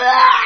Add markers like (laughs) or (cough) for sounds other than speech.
Ah! (laughs)